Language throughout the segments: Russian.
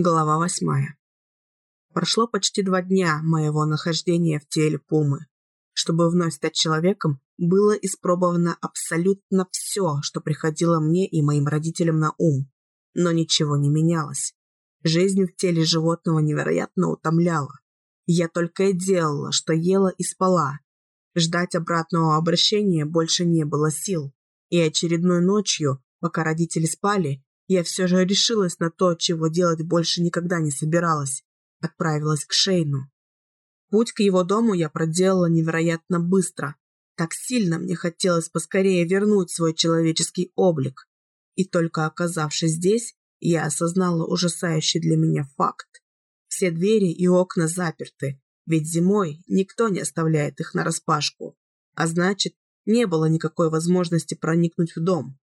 Глава восьмая. Прошло почти два дня моего нахождения в теле Пумы. Чтобы вновь стать человеком, было испробовано абсолютно все, что приходило мне и моим родителям на ум. Но ничего не менялось. Жизнь в теле животного невероятно утомляла. Я только и делала, что ела и спала. Ждать обратного обращения больше не было сил. И очередной ночью, пока родители спали, я все же решилась на то, чего делать больше никогда не собиралась. Отправилась к Шейну. Путь к его дому я проделала невероятно быстро. Так сильно мне хотелось поскорее вернуть свой человеческий облик. И только оказавшись здесь, я осознала ужасающий для меня факт. Все двери и окна заперты, ведь зимой никто не оставляет их нараспашку. А значит, не было никакой возможности проникнуть в дом.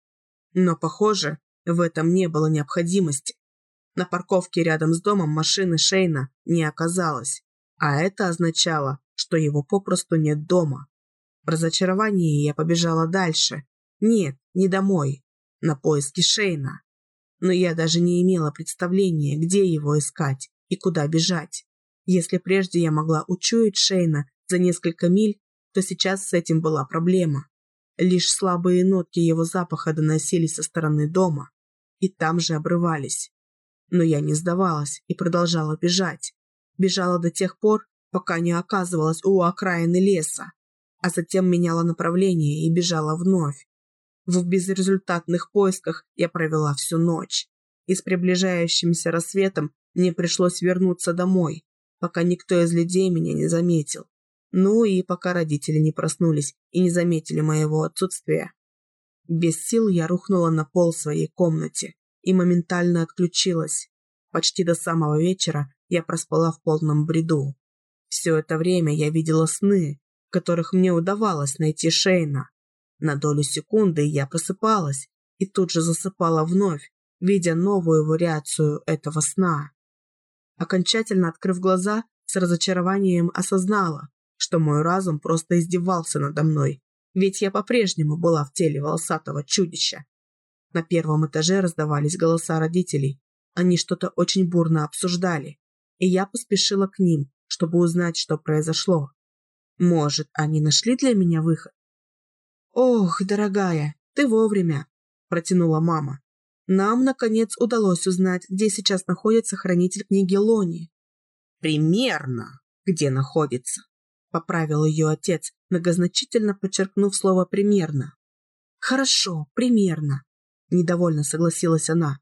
Но, похоже, в этом не было необходимости. На парковке рядом с домом машины Шейна не оказалось, а это означало, что его попросту нет дома. В разочаровании я побежала дальше. Нет, не домой, на поиски Шейна. Но я даже не имела представления, где его искать и куда бежать. Если прежде я могла учуять Шейна за несколько миль, то сейчас с этим была проблема. Лишь слабые нотки его запаха доносились со стороны дома и там же обрывались. Но я не сдавалась и продолжала бежать. Бежала до тех пор, пока не оказывалась у окраины леса, а затем меняла направление и бежала вновь. В безрезультатных поисках я провела всю ночь. И с приближающимся рассветом мне пришлось вернуться домой, пока никто из людей меня не заметил. Ну и пока родители не проснулись и не заметили моего отсутствия. Без сил я рухнула на пол своей комнате и моментально отключилась. Почти до самого вечера я проспала в полном бреду. Все это время я видела сны, в которых мне удавалось найти Шейна. На долю секунды я просыпалась и тут же засыпала вновь, видя новую вариацию этого сна. Окончательно открыв глаза, с разочарованием осознала, что мой разум просто издевался надо мной ведь я по-прежнему была в теле волосатого чудища. На первом этаже раздавались голоса родителей. Они что-то очень бурно обсуждали, и я поспешила к ним, чтобы узнать, что произошло. Может, они нашли для меня выход? «Ох, дорогая, ты вовремя!» – протянула мама. «Нам, наконец, удалось узнать, где сейчас находится хранитель книги Лони». «Примерно, где находится», поправил ее отец, многозначительно подчеркнув слово «примерно». «Хорошо, примерно», – недовольно согласилась она.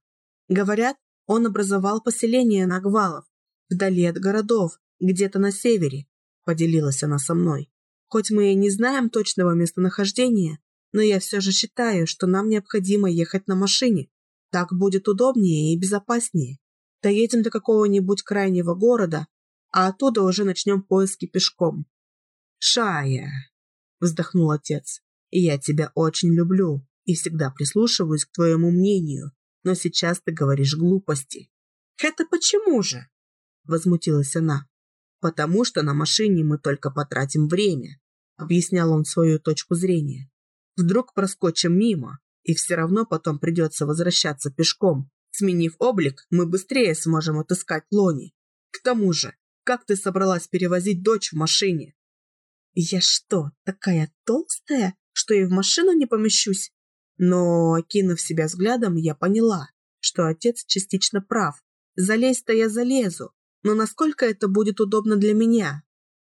«Говорят, он образовал поселение Нагвалов, вдали от городов, где-то на севере», – поделилась она со мной. «Хоть мы и не знаем точного местонахождения, но я все же считаю, что нам необходимо ехать на машине. Так будет удобнее и безопаснее. Доедем до какого-нибудь крайнего города, а оттуда уже начнем поиски пешком. «Шая!» – вздохнул отец. «Я тебя очень люблю и всегда прислушиваюсь к твоему мнению, но сейчас ты говоришь глупости». «Это почему же?» – возмутилась она. «Потому что на машине мы только потратим время», – объяснял он свою точку зрения. «Вдруг проскочим мимо, и все равно потом придется возвращаться пешком. Сменив облик, мы быстрее сможем отыскать Лони. К тому же, как ты собралась перевозить дочь в машине? Я что, такая толстая, что и в машину не помещусь? Но, окинув себя взглядом, я поняла, что отец частично прав. Залезть-то я залезу, но насколько это будет удобно для меня?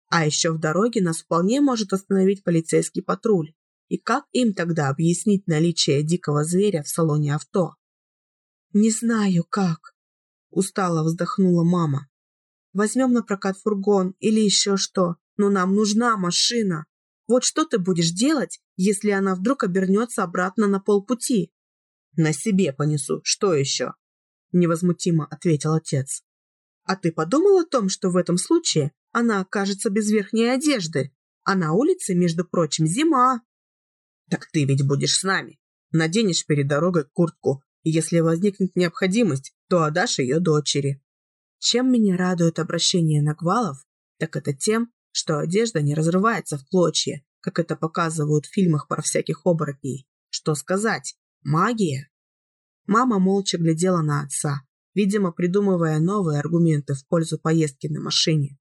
А еще в дороге нас вполне может остановить полицейский патруль. И как им тогда объяснить наличие дикого зверя в салоне авто? «Не знаю, как», – устало вздохнула мама. «Возьмем на прокат фургон или еще что, но нам нужна машина. Вот что ты будешь делать, если она вдруг обернется обратно на полпути? На себе понесу, что еще? Невозмутимо ответил отец. А ты подумал о том, что в этом случае она окажется без верхней одежды, а на улице, между прочим, зима? Так ты ведь будешь с нами. Наденешь перед дорогой куртку, и если возникнет необходимость, то отдашь ее дочери. Чем меня радует обращение Нагвалов, так это тем, что одежда не разрывается в клочья, как это показывают в фильмах про всяких оборотней. Что сказать? Магия? Мама молча глядела на отца, видимо, придумывая новые аргументы в пользу поездки на машине.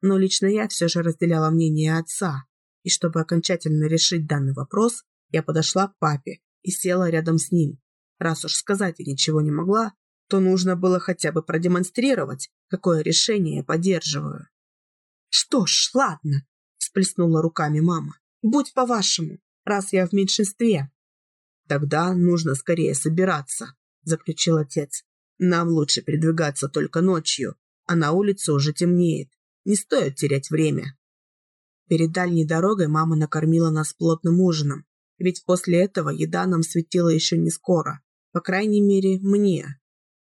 Но лично я все же разделяла мнение отца, и чтобы окончательно решить данный вопрос, я подошла к папе и села рядом с ним. Раз уж сказать я ничего не могла, то нужно было хотя бы продемонстрировать, какое решение я поддерживаю. «Что ж, ладно», – сплеснула руками мама. «Будь по-вашему, раз я в меньшинстве». «Тогда нужно скорее собираться», – заключил отец. «Нам лучше передвигаться только ночью, а на улице уже темнеет. Не стоит терять время». Перед дальней дорогой мама накормила нас плотным ужином, ведь после этого еда нам светила еще не скоро, по крайней мере, мне.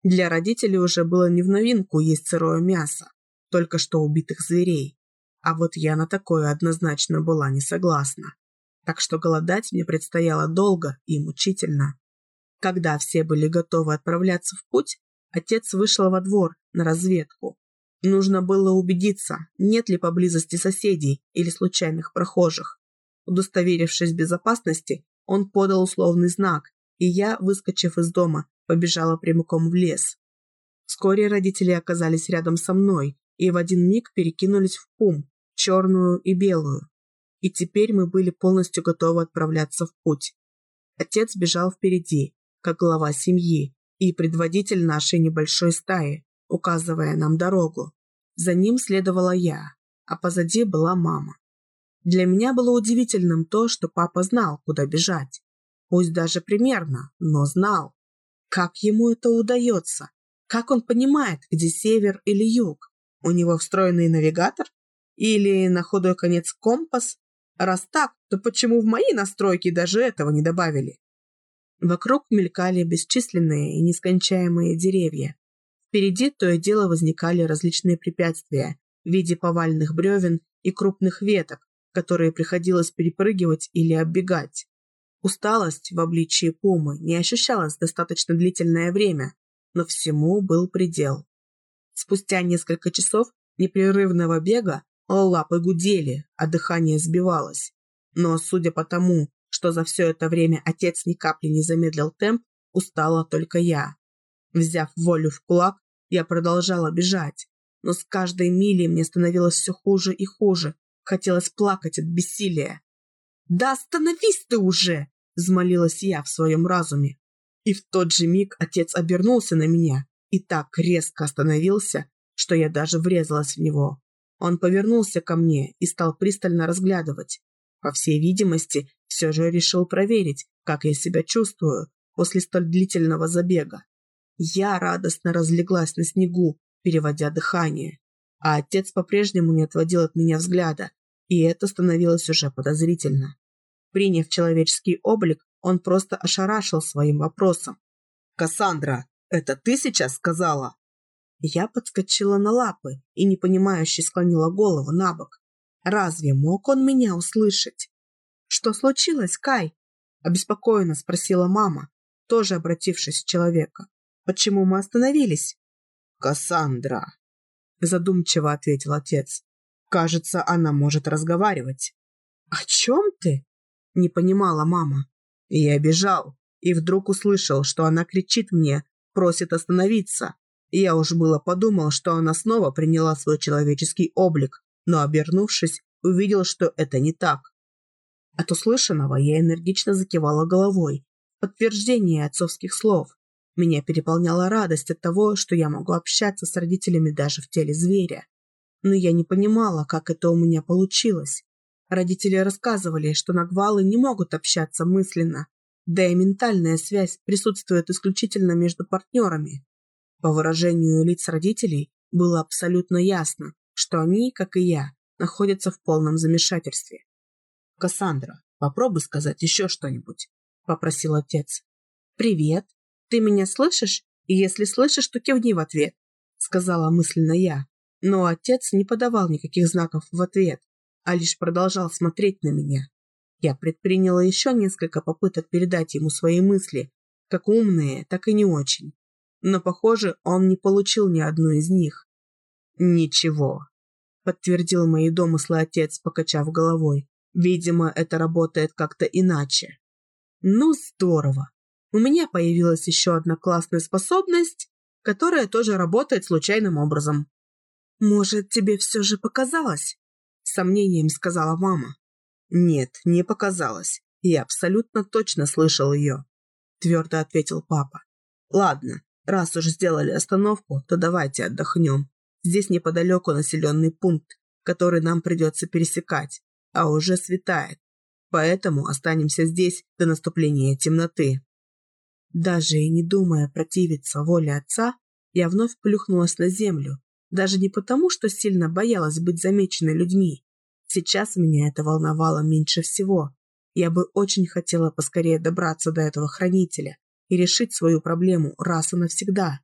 Для родителей уже было не в новинку есть сырое мясо, только что убитых зверей. А вот я на такое однозначно была не согласна. Так что голодать мне предстояло долго и мучительно. Когда все были готовы отправляться в путь, отец вышел во двор на разведку. Нужно было убедиться, нет ли поблизости соседей или случайных прохожих. Удостоверившись в безопасности, он подал условный знак, и я, выскочив из дома, побежала прямиком в лес. Вскоре родители оказались рядом со мной и в один миг перекинулись в пум, черную и белую. И теперь мы были полностью готовы отправляться в путь. Отец бежал впереди, как глава семьи и предводитель нашей небольшой стаи, указывая нам дорогу. За ним следовала я, а позади была мама. Для меня было удивительным то, что папа знал, куда бежать. Пусть даже примерно, но знал. Как ему это удается? Как он понимает, где север или юг? У него встроенный навигатор? Или на худой конец компас? Раз так, то почему в мои настройки даже этого не добавили? Вокруг мелькали бесчисленные и нескончаемые деревья. Впереди то и дело возникали различные препятствия в виде повальных бревен и крупных веток, которые приходилось перепрыгивать или оббегать. Усталость в обличии пумы не ощущалась достаточно длительное время, но всему был предел. Спустя несколько часов непрерывного бега лапы гудели, а дыхание сбивалось. Но, судя по тому, что за все это время отец ни капли не замедлил темп, устала только я. Взяв волю в кулак, я продолжала бежать, но с каждой милей мне становилось все хуже и хуже. Хотелось плакать от бессилия. «Да остановись ты уже!» – взмолилась я в своем разуме. И в тот же миг отец обернулся на меня и так резко остановился, что я даже врезалась в него. Он повернулся ко мне и стал пристально разглядывать. По всей видимости, все же решил проверить, как я себя чувствую после столь длительного забега. Я радостно разлеглась на снегу, переводя дыхание. А отец по-прежнему не отводил от меня взгляда, и это становилось уже подозрительно. Приняв человеческий облик, он просто ошарашил своим вопросом. «Кассандра, это ты сейчас сказала?» Я подскочила на лапы и непонимающе склонила голову на бок. Разве мог он меня услышать? «Что случилось, Кай?» – обеспокоенно спросила мама, тоже обратившись к человека. «Почему мы остановились?» «Кассандра», – задумчиво ответил отец. «Кажется, она может разговаривать». «О чем ты?» – не понимала мама. Я бежал и вдруг услышал, что она кричит мне, просит остановиться. Я уж было подумал, что она снова приняла свой человеческий облик, но, обернувшись, увидел, что это не так. От услышанного я энергично закивала головой, подтверждение отцовских слов. Меня переполняла радость от того, что я могу общаться с родителями даже в теле зверя. Но я не понимала, как это у меня получилось. Родители рассказывали, что нагвалы не могут общаться мысленно, да и ментальная связь присутствует исключительно между партнерами. По выражению лиц родителей было абсолютно ясно, что они, как и я, находятся в полном замешательстве. «Кассандра, попробуй сказать еще что-нибудь», – попросил отец. «Привет. Ты меня слышишь? И если слышишь, то кивни в ответ», – сказала мысленно я. Но отец не подавал никаких знаков в ответ, а лишь продолжал смотреть на меня. Я предприняла еще несколько попыток передать ему свои мысли, как умные, так и не очень. Но, похоже, он не получил ни одну из них. «Ничего», – подтвердил мои домыслы отец, покачав головой. «Видимо, это работает как-то иначе». «Ну, здорово. У меня появилась еще одна классная способность, которая тоже работает случайным образом. «Может, тебе все же показалось?» Сомнением сказала мама. «Нет, не показалось. Я абсолютно точно слышал ее», твердо ответил папа. «Ладно, раз уж сделали остановку, то давайте отдохнем. Здесь неподалеку населенный пункт, который нам придется пересекать, а уже светает. Поэтому останемся здесь до наступления темноты». Даже и не думая противиться воле отца, я вновь плюхнулась на землю, даже не потому, что сильно боялась быть замеченной людьми. Сейчас меня это волновало меньше всего. Я бы очень хотела поскорее добраться до этого хранителя и решить свою проблему раз и навсегда.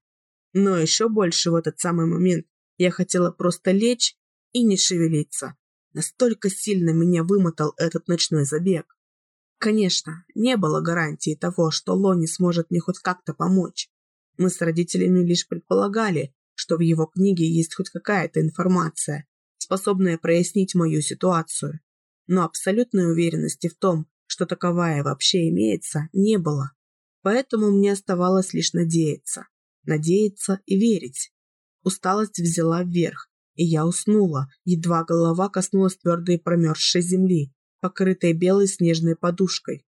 Но еще больше в этот самый момент я хотела просто лечь и не шевелиться. Настолько сильно меня вымотал этот ночной забег. Конечно, не было гарантии того, что Лони сможет мне хоть как-то помочь. Мы с родителями лишь предполагали, что в его книге есть хоть какая-то информация, способная прояснить мою ситуацию. Но абсолютной уверенности в том, что таковая вообще имеется, не было. Поэтому мне оставалось лишь надеяться. Надеяться и верить. Усталость взяла вверх, и я уснула, едва голова коснулась твердой промерзшей земли, покрытой белой снежной подушкой.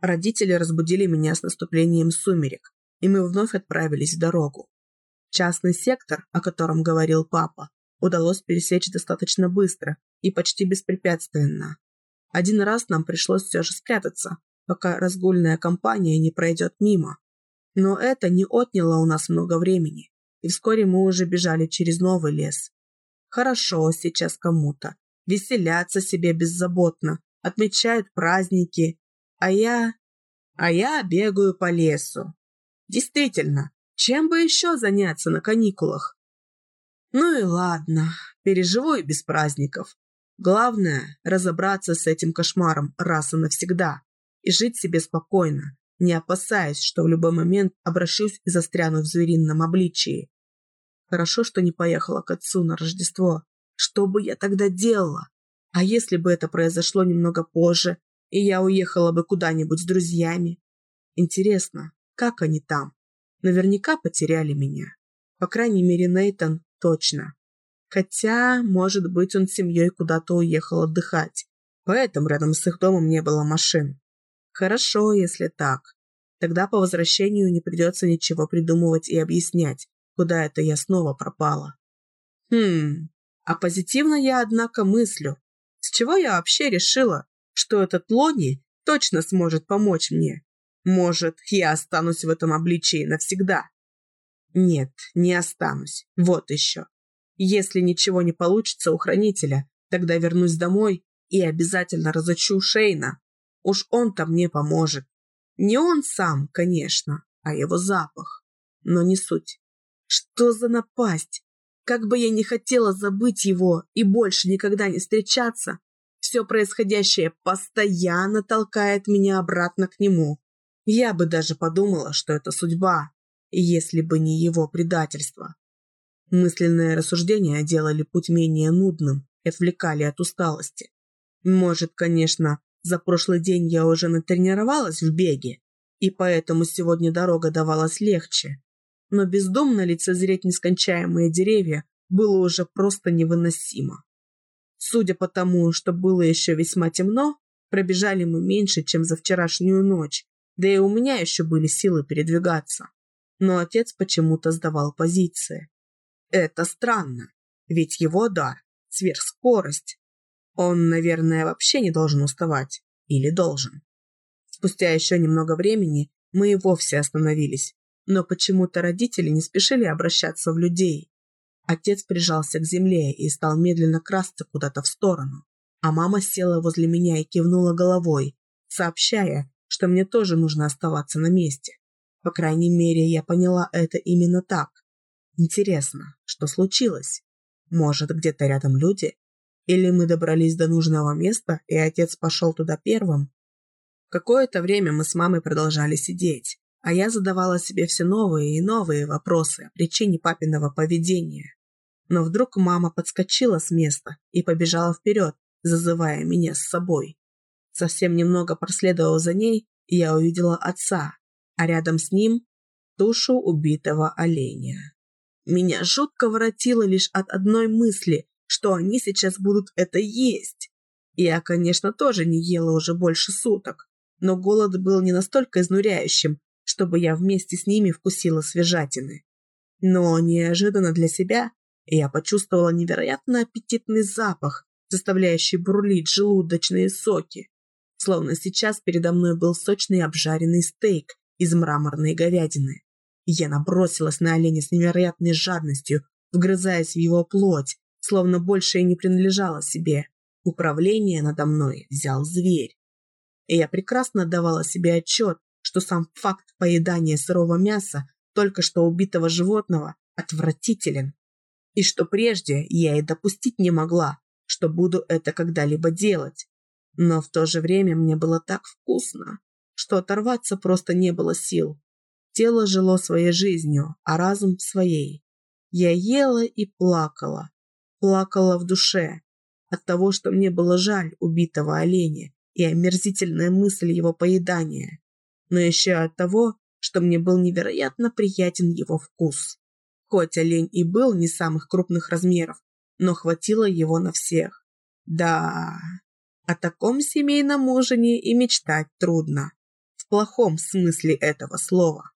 Родители разбудили меня с наступлением сумерек, и мы вновь отправились в дорогу. Частный сектор, о котором говорил папа, удалось пересечь достаточно быстро и почти беспрепятственно. Один раз нам пришлось все же спрятаться, пока разгульная компания не пройдет мимо. Но это не отняло у нас много времени, и вскоре мы уже бежали через новый лес. Хорошо сейчас кому-то, веселятся себе беззаботно, отмечают праздники, а я... а я бегаю по лесу. Действительно, чем бы еще заняться на каникулах? Ну и ладно, переживу и без праздников. Главное – разобраться с этим кошмаром раз и навсегда и жить себе спокойно, не опасаясь, что в любой момент обращусь и застряну в зверином обличии. Хорошо, что не поехала к отцу на Рождество. Что бы я тогда делала? А если бы это произошло немного позже, и я уехала бы куда-нибудь с друзьями? Интересно, как они там? Наверняка потеряли меня. По крайней мере, Нейтан точно. Хотя, может быть, он с семьей куда-то уехал отдыхать. Поэтому рядом с их домом не было машин. Хорошо, если так. Тогда по возвращению не придется ничего придумывать и объяснять, куда это я снова пропала. Хм, а позитивно я, однако, мыслю. С чего я вообще решила, что этот Лони точно сможет помочь мне? Может, я останусь в этом обличии навсегда? Нет, не останусь. Вот еще. Если ничего не получится у хранителя, тогда вернусь домой и обязательно разучу Шейна. Уж он-то мне поможет. Не он сам, конечно, а его запах. Но не суть. Что за напасть? Как бы я ни хотела забыть его и больше никогда не встречаться, все происходящее постоянно толкает меня обратно к нему. Я бы даже подумала, что это судьба, если бы не его предательство. Мысленные рассуждения делали путь менее нудным и отвлекали от усталости. Может, конечно, за прошлый день я уже натренировалась в беге, и поэтому сегодня дорога давалась легче. Но бездомно лицезреть нескончаемые деревья было уже просто невыносимо. Судя по тому, что было еще весьма темно, пробежали мы меньше, чем за вчерашнюю ночь, да и у меня еще были силы передвигаться. Но отец почему-то сдавал позиции. Это странно, ведь его дар – сверхскорость. Он, наверное, вообще не должен уставать. Или должен. Спустя еще немного времени мы и вовсе остановились, но почему-то родители не спешили обращаться в людей. Отец прижался к земле и стал медленно красться куда-то в сторону, а мама села возле меня и кивнула головой, сообщая, что мне тоже нужно оставаться на месте. По крайней мере, я поняла это именно так. Интересно, что случилось? Может, где-то рядом люди? Или мы добрались до нужного места, и отец пошел туда первым? Какое-то время мы с мамой продолжали сидеть, а я задавала себе все новые и новые вопросы о причине папиного поведения. Но вдруг мама подскочила с места и побежала вперед, зазывая меня с собой. Совсем немного проследовав за ней, я увидела отца, а рядом с ним тушу убитого оленя. Меня жутко воротило лишь от одной мысли, что они сейчас будут это есть. Я, конечно, тоже не ела уже больше суток, но голод был не настолько изнуряющим, чтобы я вместе с ними вкусила свежатины. Но неожиданно для себя я почувствовала невероятно аппетитный запах, заставляющий бурлить желудочные соки. Словно сейчас передо мной был сочный обжаренный стейк из мраморной говядины. Я набросилась на оленя с невероятной жадностью, вгрызаясь в его плоть, словно больше и не принадлежала себе. Управление надо мной взял зверь. И я прекрасно отдавала себе отчет, что сам факт поедания сырого мяса только что убитого животного отвратителен. И что прежде я и допустить не могла, что буду это когда-либо делать. Но в то же время мне было так вкусно, что оторваться просто не было сил. Тело жило своей жизнью, а разум своей. Я ела и плакала. Плакала в душе от того, что мне было жаль убитого оленя и омерзительная мысль его поедания, но еще от того, что мне был невероятно приятен его вкус. Хоть олень и был не самых крупных размеров, но хватило его на всех. Да, о таком семейном ужине и мечтать трудно. В плохом смысле этого слова.